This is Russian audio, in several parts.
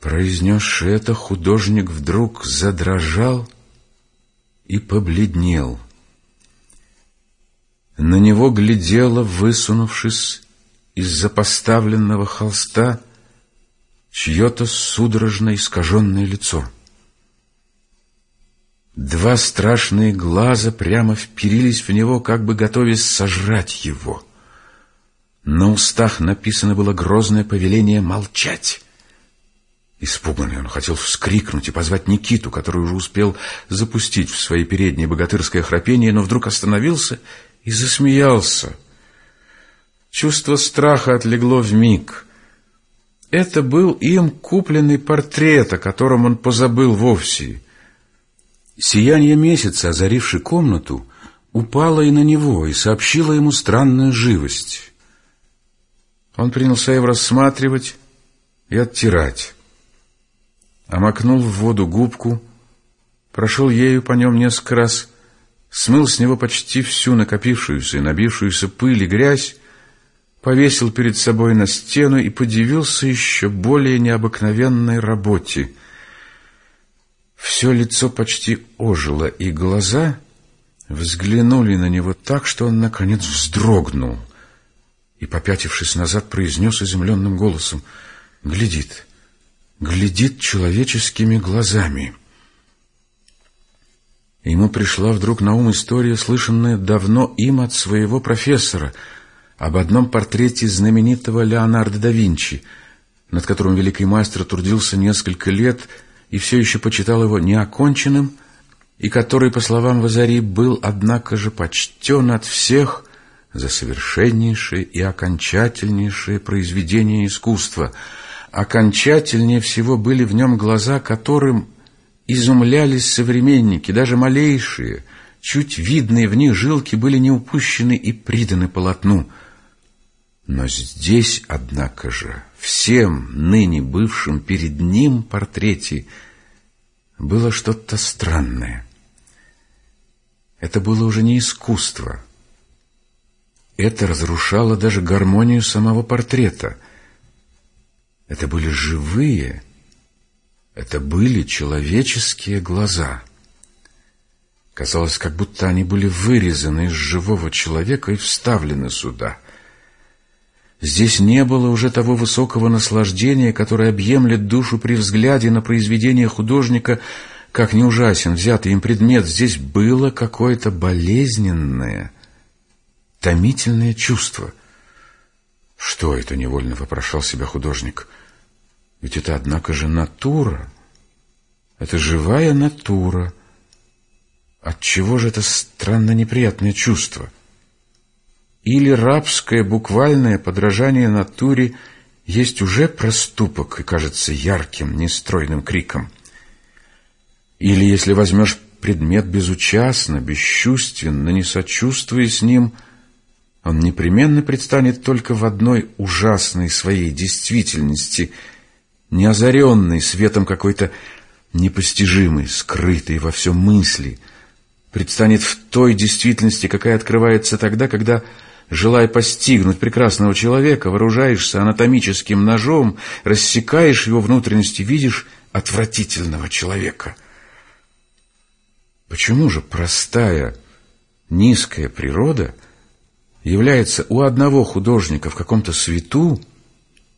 Произнесший это, художник вдруг задрожал и побледнел. На него глядело, высунувшись из-за поставленного холста, чье-то судорожно искаженное лицо. Два страшные глаза прямо вперились в него, как бы готовясь сожрать его. На устах написано было грозное повеление молчать. Испуганный он хотел вскрикнуть и позвать Никиту, который уже успел запустить в свои передние богатырское храпение, но вдруг остановился и засмеялся. Чувство страха отлегло в миг. Это был им купленный портрет, о котором он позабыл вовсе. Сияние месяца, озаривший комнату, упало и на него, и сообщило ему странную живость. Он принялся его рассматривать и оттирать. Омакнул в воду губку, прошел ею по нем несколько раз, смыл с него почти всю накопившуюся и набившуюся пыль и грязь, повесил перед собой на стену и подивился еще более необыкновенной работе. Все лицо почти ожило, и глаза взглянули на него так, что он, наконец, вздрогнул и, попятившись назад, произнес изумленным голосом «Глядит, глядит человеческими глазами». Ему пришла вдруг на ум история, слышанная давно им от своего профессора, об одном портрете знаменитого Леонардо да Винчи, над которым великий мастер трудился несколько лет и все еще почитал его неоконченным, и который, по словам Вазари, был, однако же, почтен от всех за совершеннейшее и окончательнейшее произведение искусства. Окончательнее всего были в нем глаза, которым изумлялись современники, даже малейшие, чуть видные в них жилки были не упущены и приданы полотну. Но здесь, однако же, всем ныне бывшим перед ним портрете было что-то странное. Это было уже не искусство — это разрушало даже гармонию самого портрета. Это были живые, это были человеческие глаза. Казалось, как будто они были вырезаны из живого человека и вставлены сюда. Здесь не было уже того высокого наслаждения, которое объемлет душу при взгляде на произведение художника, как не ужасен взятый им предмет. Здесь было какое-то болезненное, томительное чувство. Что это, невольно вопрошал себя художник? Ведь это, однако же, натура. Это живая натура. Отчего же это странно неприятное чувство? Или рабское буквальное подражание натуре есть уже проступок и кажется ярким, нестройным криком? Или если возьмешь предмет безучастно, бесчувственно, не сочувствуя с ним – он непременно предстанет только в одной ужасной своей действительности, не озаренной светом какой-то непостижимой, скрытой во всем мысли, предстанет в той действительности, какая открывается тогда, когда, желая постигнуть прекрасного человека, вооружаешься анатомическим ножом, рассекаешь его внутренности, видишь отвратительного человека. Почему же простая, низкая природа — является у одного художника в каком-то свету,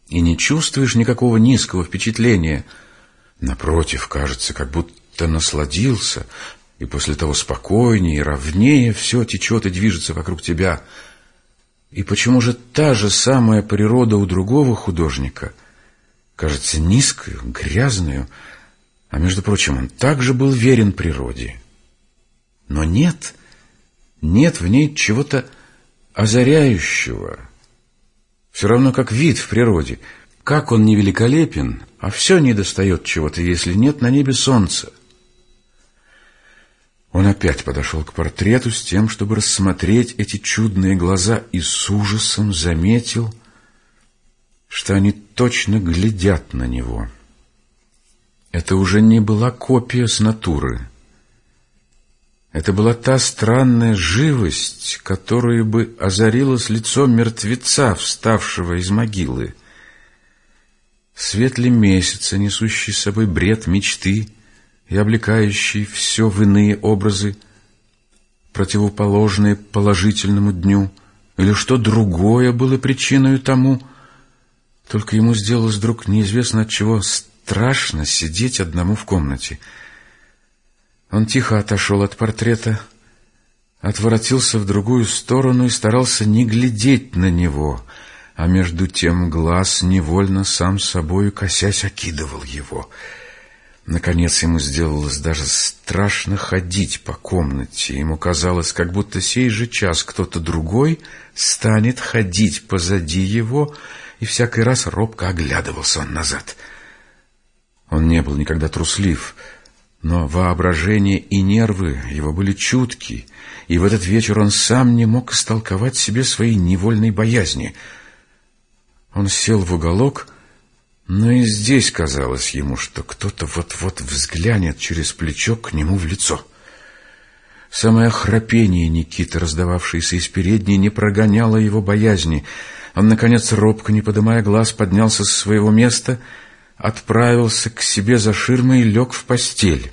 и не чувствуешь никакого низкого впечатления. Напротив, кажется, как будто насладился, и после того спокойнее и ровнее все течет и движется вокруг тебя. И почему же та же самая природа у другого художника кажется низкою, грязную, а между прочим, он также был верен природе. Но нет, нет в ней чего-то озаряющего. Все равно как вид в природе. Как он не великолепен, а все не достает чего-то, если нет на небе солнца. Он опять подошел к портрету с тем, чтобы рассмотреть эти чудные глаза, и с ужасом заметил, что они точно глядят на него. Это уже не была копия с натуры. Это была та странная живость, которую бы озарилось лицо мертвеца, вставшего из могилы. Свет ли месяца, несущий с собой бред мечты и облекающий все в иные образы, противоположные положительному дню, или что другое было причиной тому, только ему сделалось вдруг неизвестно от чего страшно сидеть одному в комнате. Он тихо отошел от портрета, отворотился в другую сторону и старался не глядеть на него, а между тем глаз невольно сам собою, косясь, окидывал его. Наконец ему сделалось даже страшно ходить по комнате. Ему казалось, как будто сей же час кто-то другой станет ходить позади его, и всякий раз робко оглядывался он назад. Он не был никогда труслив, но воображение и нервы его были чутки, и в этот вечер он сам не мог истолковать себе своей невольной боязни. Он сел в уголок, но и здесь казалось ему, что кто-то вот-вот взглянет через плечо к нему в лицо. Самое храпение Никиты, раздававшееся из передней, не прогоняло его боязни. Он, наконец, робко, не поднимая глаз, поднялся с своего места — отправился к себе за ширмой и лег в постель.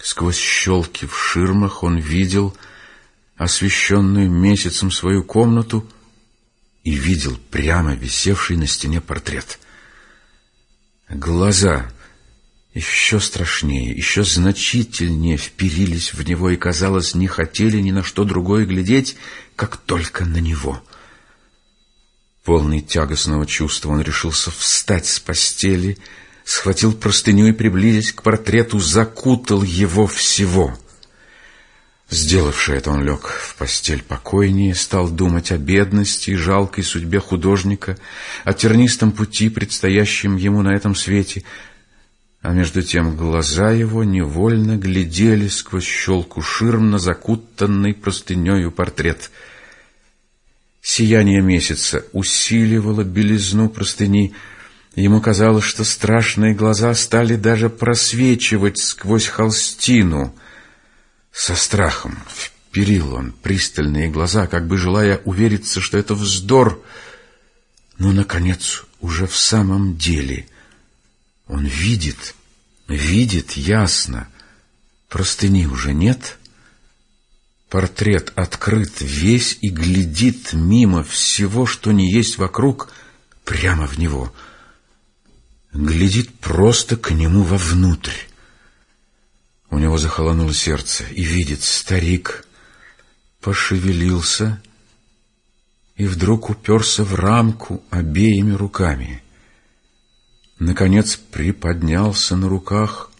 Сквозь щелки в ширмах он видел освещенную месяцем свою комнату и видел прямо висевший на стене портрет. Глаза еще страшнее, еще значительнее вперились в него и, казалось, не хотели ни на что другое глядеть, как только на него — Полный тягостного чувства он решился встать с постели, схватил простыню и, приблизясь к портрету, закутал его всего. Сделавши это, он лег в постель покойнее, стал думать о бедности и жалкой судьбе художника, о тернистом пути, предстоящем ему на этом свете, а между тем глаза его невольно глядели сквозь щелку ширм на закутанный простынею портрет — Сияние месяца усиливало белизну простыни. Ему казалось, что страшные глаза стали даже просвечивать сквозь холстину. Со страхом вперил он пристальные глаза, как бы желая увериться, что это вздор. Но, наконец, уже в самом деле он видит, видит ясно. Простыни уже нет — Портрет открыт весь и глядит мимо всего, что не есть вокруг, прямо в него. Глядит просто к нему вовнутрь. У него захолонуло сердце, и видит старик, пошевелился и вдруг уперся в рамку обеими руками. Наконец приподнялся на руках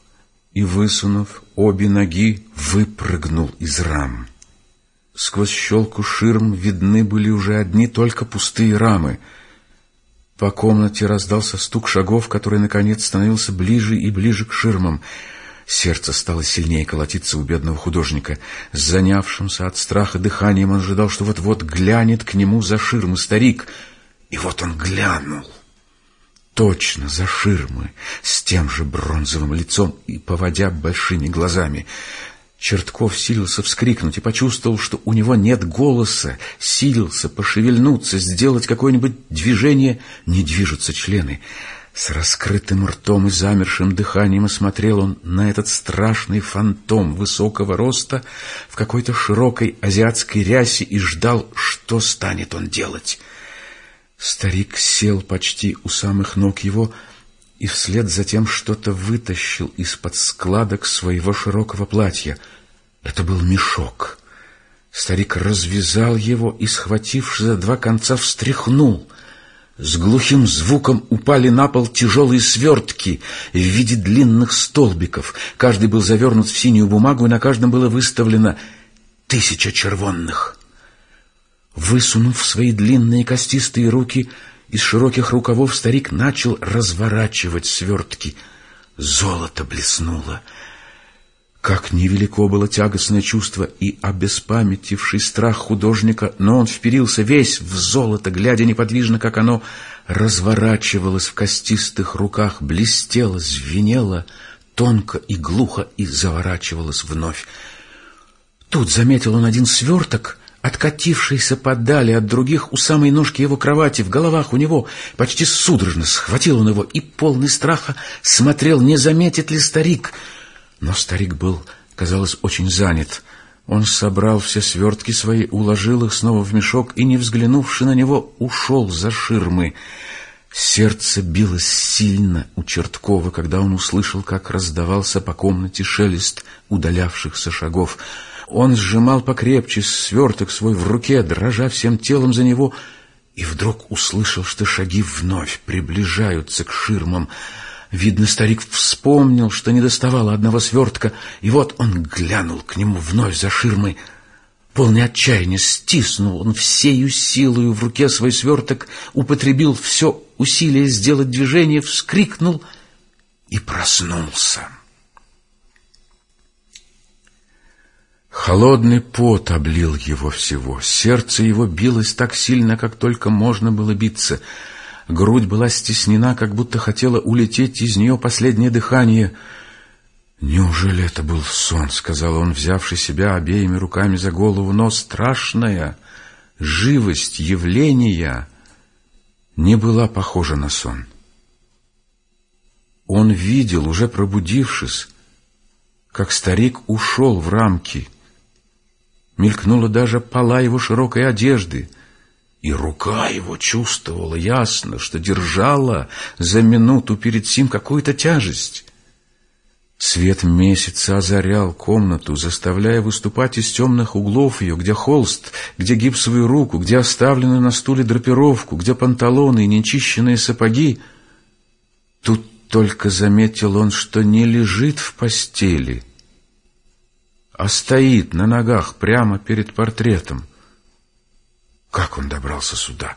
и, высунув обе ноги, выпрыгнул из рам. Сквозь щелку ширм видны были уже одни только пустые рамы. По комнате раздался стук шагов, который, наконец, становился ближе и ближе к ширмам. Сердце стало сильнее колотиться у бедного художника. С занявшимся от страха дыханием он ожидал, что вот-вот глянет к нему за ширмы старик. И вот он глянул. Точно за ширмы, с тем же бронзовым лицом и поводя большими глазами. Чертков силился вскрикнуть и почувствовал, что у него нет голоса, силился пошевельнуться, сделать какое-нибудь движение, не движутся члены. С раскрытым ртом и замершим дыханием осмотрел он на этот страшный фантом высокого роста в какой-то широкой азиатской рясе и ждал, что станет он делать. Старик сел почти у самых ног его, и вслед за тем что-то вытащил из-под складок своего широкого платья. Это был мешок. Старик развязал его и, схватившись за два конца, встряхнул. С глухим звуком упали на пол тяжелые свертки в виде длинных столбиков. Каждый был завернут в синюю бумагу, и на каждом было выставлено тысяча червонных. Высунув свои длинные костистые руки, из широких рукавов старик начал разворачивать свертки. Золото блеснуло. Как невелико было тягостное чувство и обеспамятивший страх художника, но он вперился весь в золото, глядя неподвижно, как оно разворачивалось в костистых руках, блестело, звенело, тонко и глухо и заворачивалось вновь. Тут заметил он один сверток — откатившийся подали от других у самой ножки его кровати, в головах у него почти судорожно схватил он его и, полный страха, смотрел, не заметит ли старик. Но старик был, казалось, очень занят. Он собрал все свертки свои, уложил их снова в мешок и, не взглянувши на него, ушел за ширмы. Сердце билось сильно у Черткова, когда он услышал, как раздавался по комнате шелест удалявшихся шагов. Он сжимал покрепче сверток свой в руке, дрожа всем телом за него, и вдруг услышал, что шаги вновь приближаются к ширмам. Видно, старик вспомнил, что не доставало одного свертка, и вот он глянул к нему вновь за ширмой. Полный отчаяния стиснул он всею силою в руке свой сверток, употребил все усилие сделать движение, вскрикнул и проснулся. Холодный пот облил его всего. Сердце его билось так сильно, как только можно было биться. Грудь была стеснена, как будто хотела улететь из нее последнее дыхание. «Неужели это был сон?» — сказал он, взявший себя обеими руками за голову. Но страшная живость явления не была похожа на сон. Он видел, уже пробудившись, как старик ушел в рамки — Мелькнула даже пола его широкой одежды, и рука его чувствовала ясно, что держала за минуту перед сим какую-то тяжесть. Свет месяца озарял комнату, заставляя выступать из темных углов ее, где холст, где гипсовую руку, где оставленную на стуле драпировку, где панталоны и нечищенные сапоги. Тут только заметил он, что не лежит в постели — а стоит на ногах прямо перед портретом. Как он добрался сюда?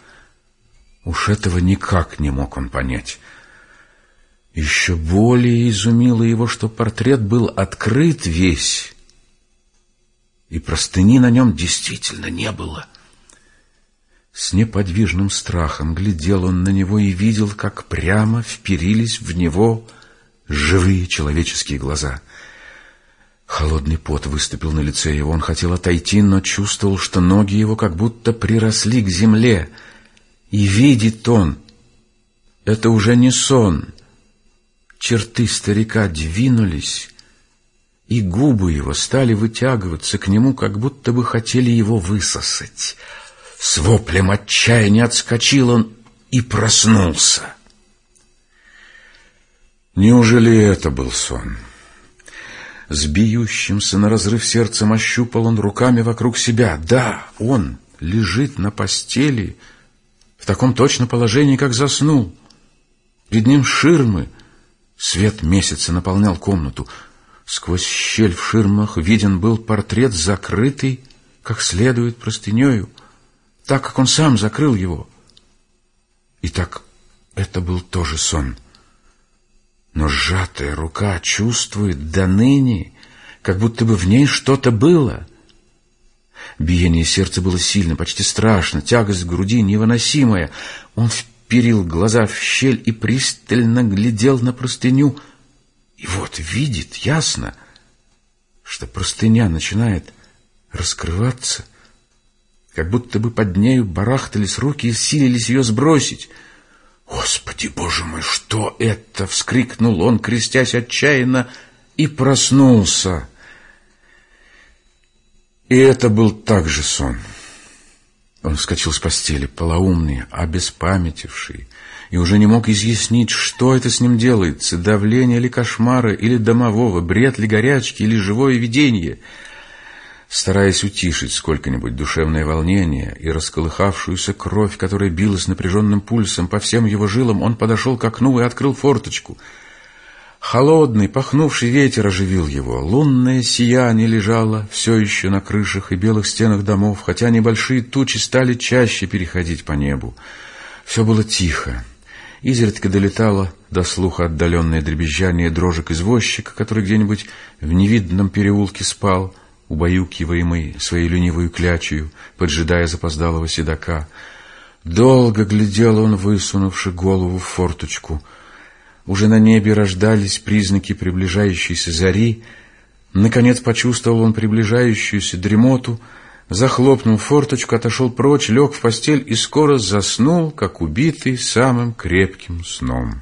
Уж этого никак не мог он понять. Еще более изумило его, что портрет был открыт весь, и простыни на нем действительно не было. С неподвижным страхом глядел он на него и видел, как прямо вперились в него живые человеческие глаза — Холодный пот выступил на лице его. Он хотел отойти, но чувствовал, что ноги его как будто приросли к земле. И видит он, это уже не сон. Черты старика двинулись, и губы его стали вытягиваться к нему, как будто бы хотели его высосать. С воплем отчаяния отскочил он и проснулся. Неужели это был сон? — с бьющимся на разрыв сердцем ощупал он руками вокруг себя. Да, он лежит на постели в таком точно положении, как заснул. Перед ним ширмы. Свет месяца наполнял комнату. Сквозь щель в ширмах виден был портрет, закрытый, как следует, простынею, так, как он сам закрыл его. И так это был тоже сон — но сжатая рука чувствует до ныне, как будто бы в ней что-то было. Биение сердца было сильно, почти страшно, тягость в груди невыносимая. Он вперил глаза в щель и пристально глядел на простыню. И вот видит ясно, что простыня начинает раскрываться, как будто бы под нею барахтались руки и силились ее сбросить — «Господи, Боже мой, что это?» — вскрикнул он, крестясь отчаянно, и проснулся. И это был также сон. Он вскочил с постели, полоумный, обеспамятивший, и уже не мог изъяснить, что это с ним делается, давление или кошмара, или домового, бред ли горячки, или живое видение — стараясь утишить сколько-нибудь душевное волнение и расколыхавшуюся кровь, которая билась напряженным пульсом по всем его жилам, он подошел к окну и открыл форточку. Холодный, пахнувший ветер оживил его. Лунное сияние лежало все еще на крышах и белых стенах домов, хотя небольшие тучи стали чаще переходить по небу. Все было тихо. Изредка долетало до слуха отдаленное дребезжание дрожек извозчика, который где-нибудь в невидном переулке спал — убаюкиваемый своей ленивой клячью, поджидая запоздалого седока. Долго глядел он, высунувши голову в форточку. Уже на небе рождались признаки приближающейся зари. Наконец почувствовал он приближающуюся дремоту, захлопнул форточку, отошел прочь, лег в постель и скоро заснул, как убитый самым крепким сном.